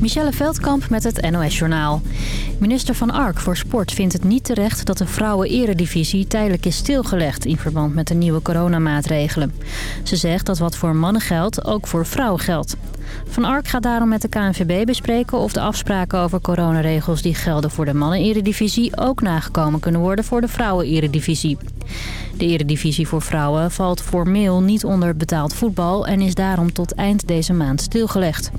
Michelle Veldkamp met het NOS-journaal. Minister Van Ark voor Sport vindt het niet terecht dat de vrouwen-eredivisie tijdelijk is stilgelegd... in verband met de nieuwe coronamaatregelen. Ze zegt dat wat voor mannen geldt, ook voor vrouwen geldt. Van Ark gaat daarom met de KNVB bespreken of de afspraken over coronaregels... die gelden voor de mannen-eredivisie ook nagekomen kunnen worden voor de vrouwen-eredivisie. De eredivisie voor vrouwen valt formeel niet onder betaald voetbal... en is daarom tot eind deze maand stilgelegd.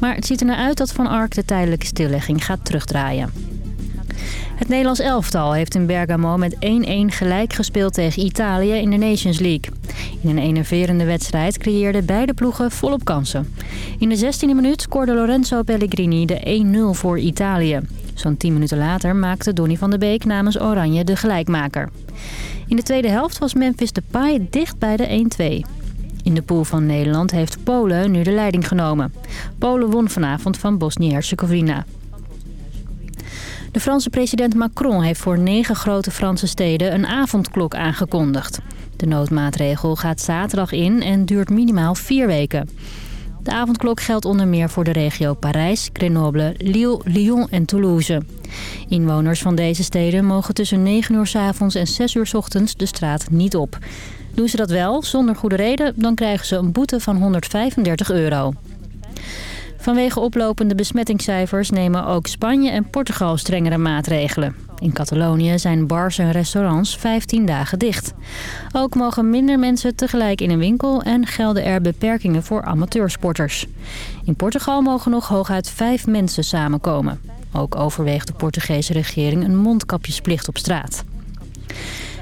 Maar het ziet er naar uit dat Van Ark de tijdelijke stillegging gaat terugdraaien. Het Nederlands elftal heeft in Bergamo met 1-1 gelijk gespeeld tegen Italië in de Nations League. In een enerverende wedstrijd creëerden beide ploegen volop kansen. In de 16e minuut scoorde Lorenzo Pellegrini de 1-0 voor Italië. Zo'n 10 minuten later maakte Donny van der Beek namens Oranje de gelijkmaker. In de tweede helft was Memphis Depay dicht bij de 1-2. In de pool van Nederland heeft Polen nu de leiding genomen. Polen won vanavond van Bosnië-Herzegovina. De Franse president Macron heeft voor negen grote Franse steden een avondklok aangekondigd. De noodmaatregel gaat zaterdag in en duurt minimaal vier weken. De avondklok geldt onder meer voor de regio Parijs, Grenoble, Lille, Lyon en Toulouse. Inwoners van deze steden mogen tussen 9 uur s avonds en 6 uur s ochtends de straat niet op. Doen ze dat wel, zonder goede reden, dan krijgen ze een boete van 135 euro. Vanwege oplopende besmettingscijfers nemen ook Spanje en Portugal strengere maatregelen. In Catalonië zijn bars en restaurants 15 dagen dicht. Ook mogen minder mensen tegelijk in een winkel en gelden er beperkingen voor amateursporters. In Portugal mogen nog hooguit vijf mensen samenkomen. Ook overweegt de Portugese regering een mondkapjesplicht op straat.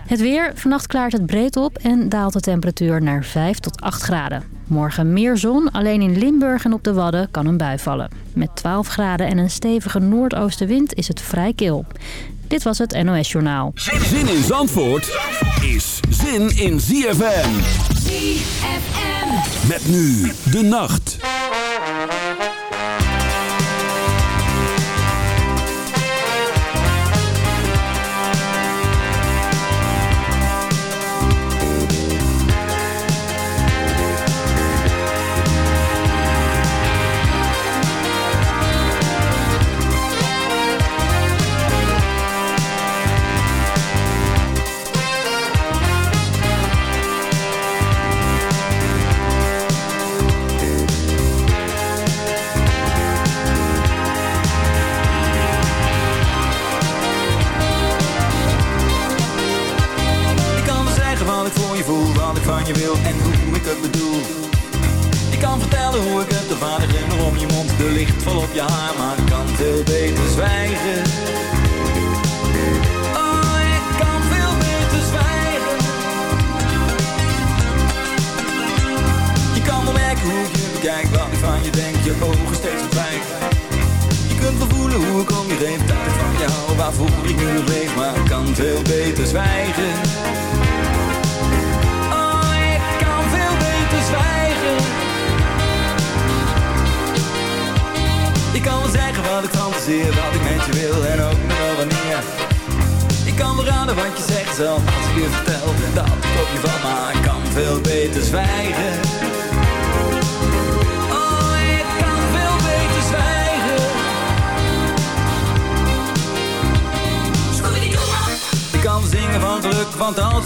Het weer. Vannacht klaart het breed op en daalt de temperatuur naar 5 tot 8 graden. Morgen meer zon, alleen in Limburg en op de Wadden kan een bui vallen. Met 12 graden en een stevige noordoostenwind is het vrij kil. Dit was het NOS Journaal. Zin in Zandvoort is zin in ZFM. ZFM. Met nu de nacht.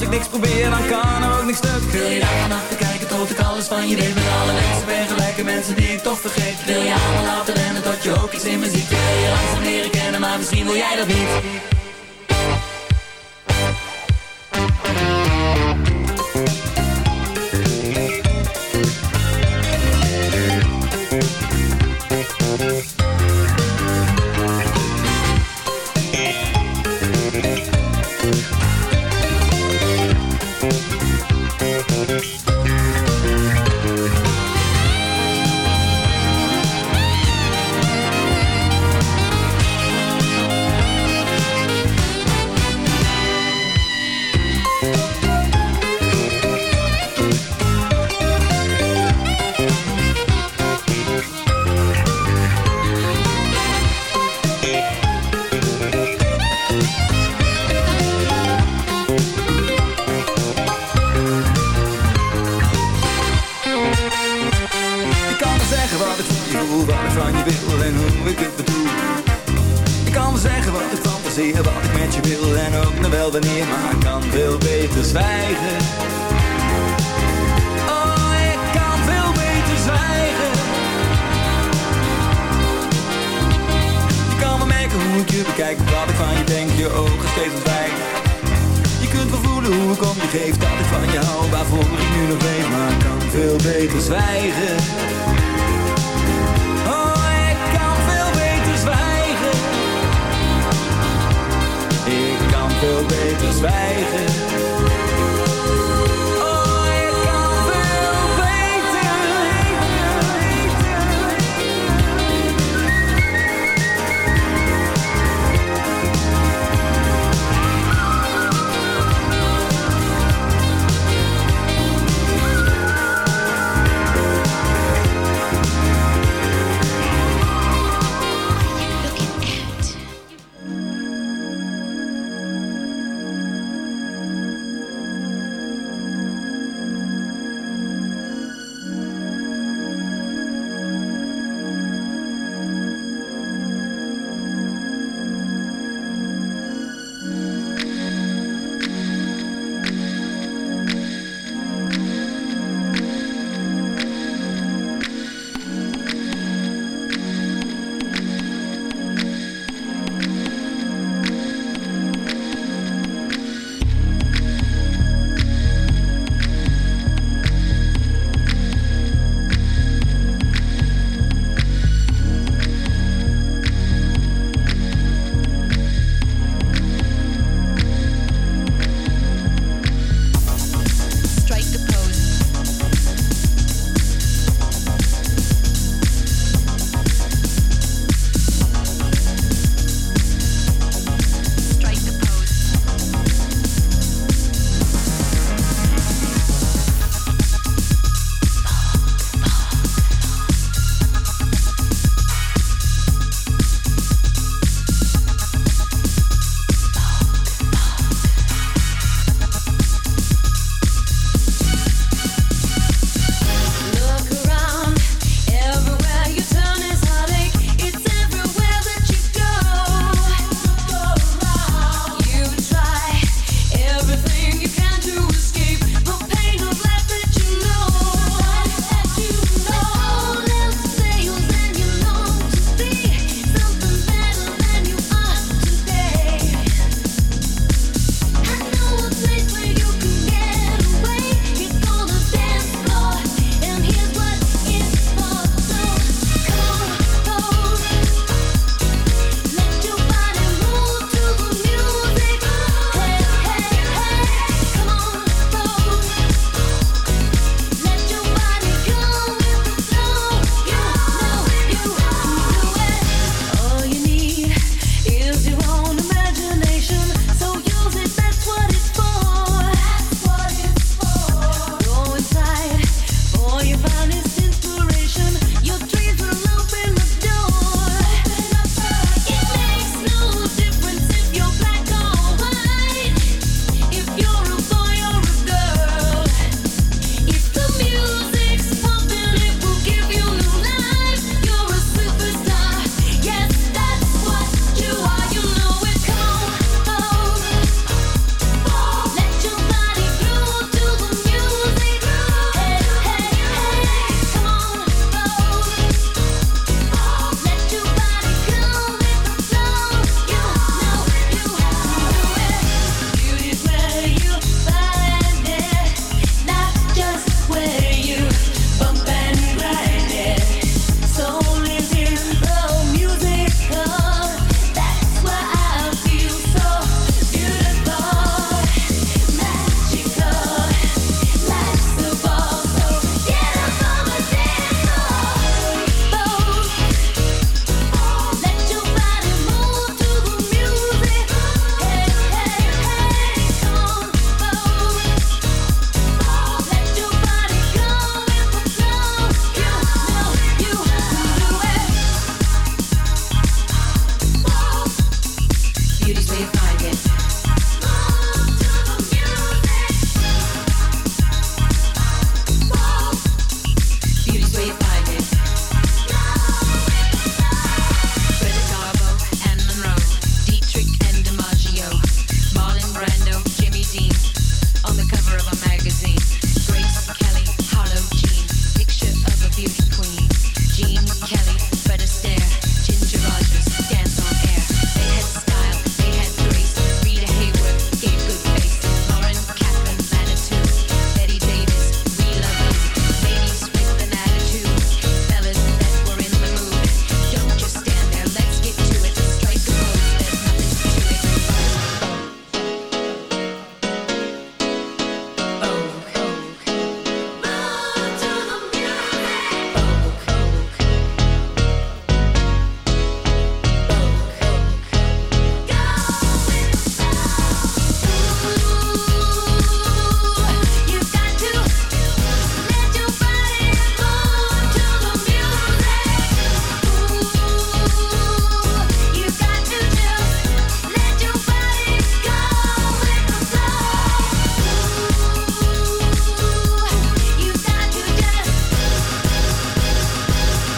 Ik niks probeer, dan kan er ook niks stuk. Wil je daar vannacht kijken tot ik alles van je weet Met alle mensen. Ben gelijke mensen die ik toch vergeet. Wil je allemaal laten rennen tot je ook iets in me ziet. Wil je langzaam leren kennen, maar misschien wil jij dat niet zwijgen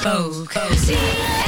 Coke. Zany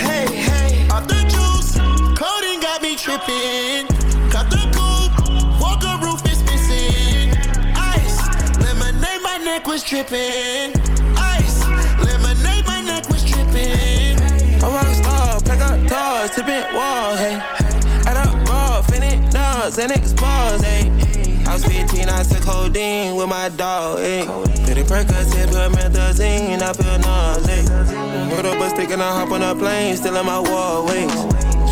Tripping. Cut the coupe, walker roof is missing. Ice, lemonade, my neck was tripping. Ice, lemonade, my neck was tripping. A rock star, pack up doors, tipping walls, hey. Add up raw, finish nuts, and expose, hey. I was 15, I took codeine with my dog, hey. Pretty Percocet, put methazine, I feel nauseous. Put up a stick and I hop on a plane, still in my wallways.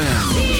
ZFM.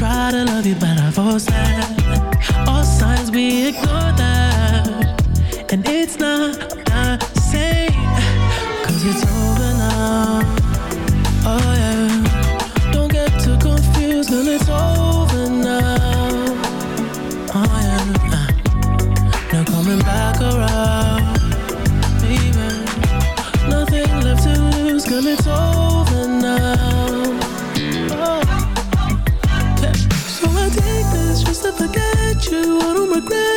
Try to love you, but I force that. All signs we ignore regret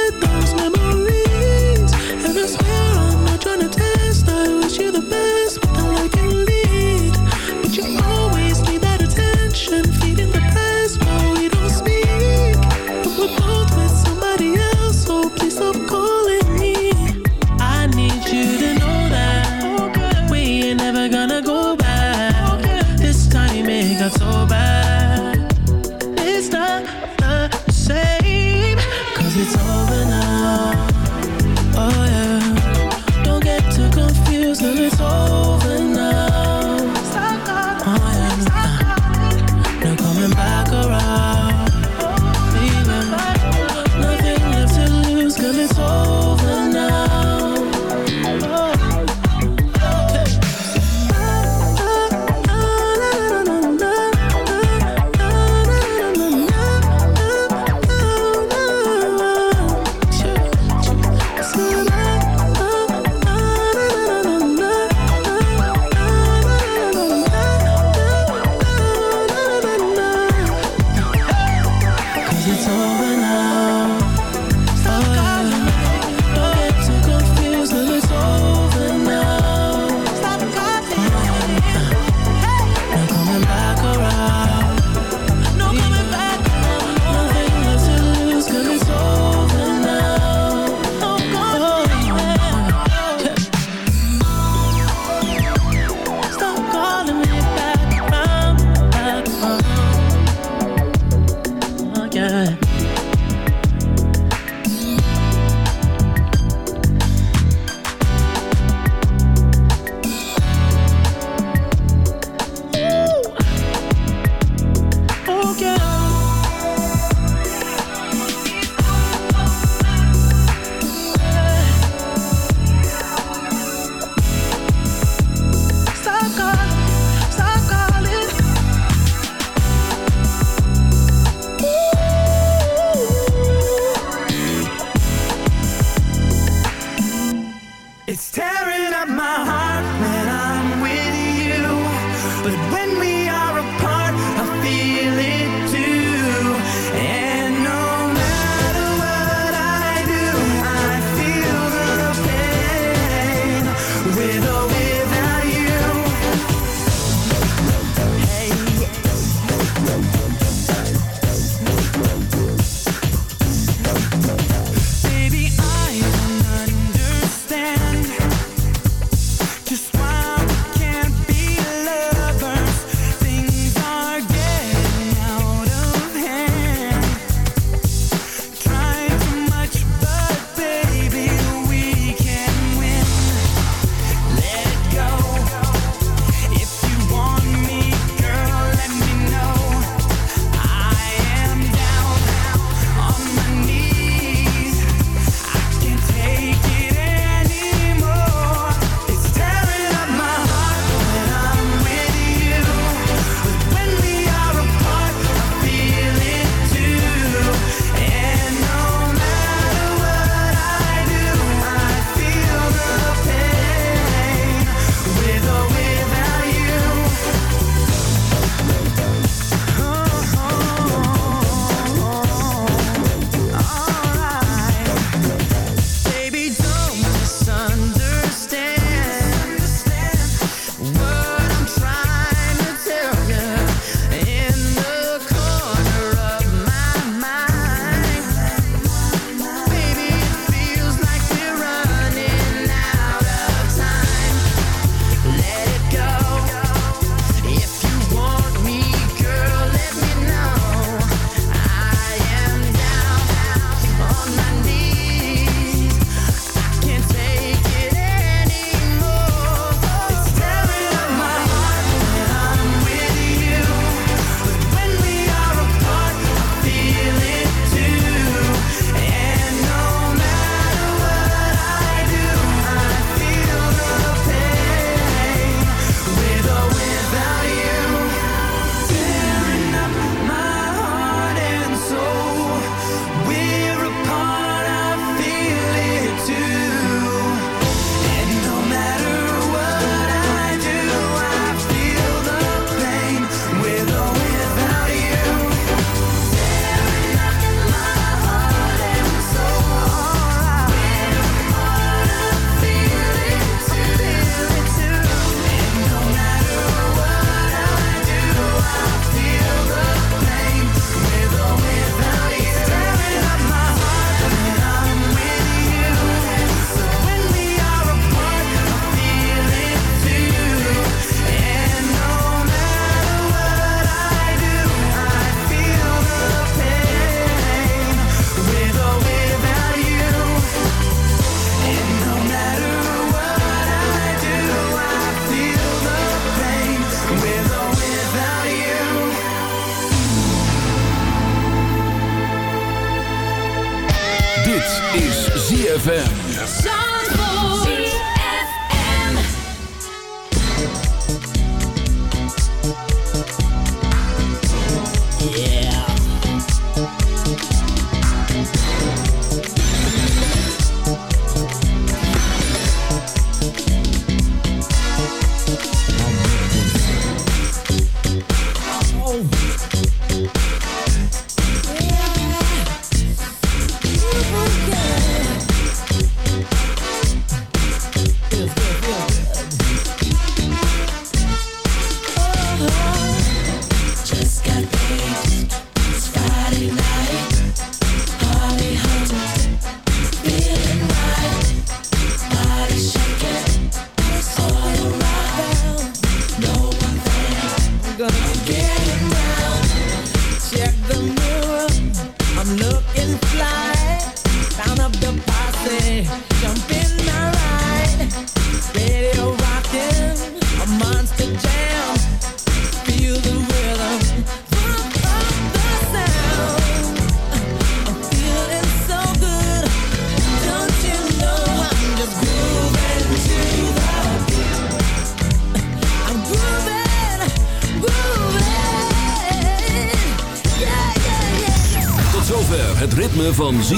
ZFM.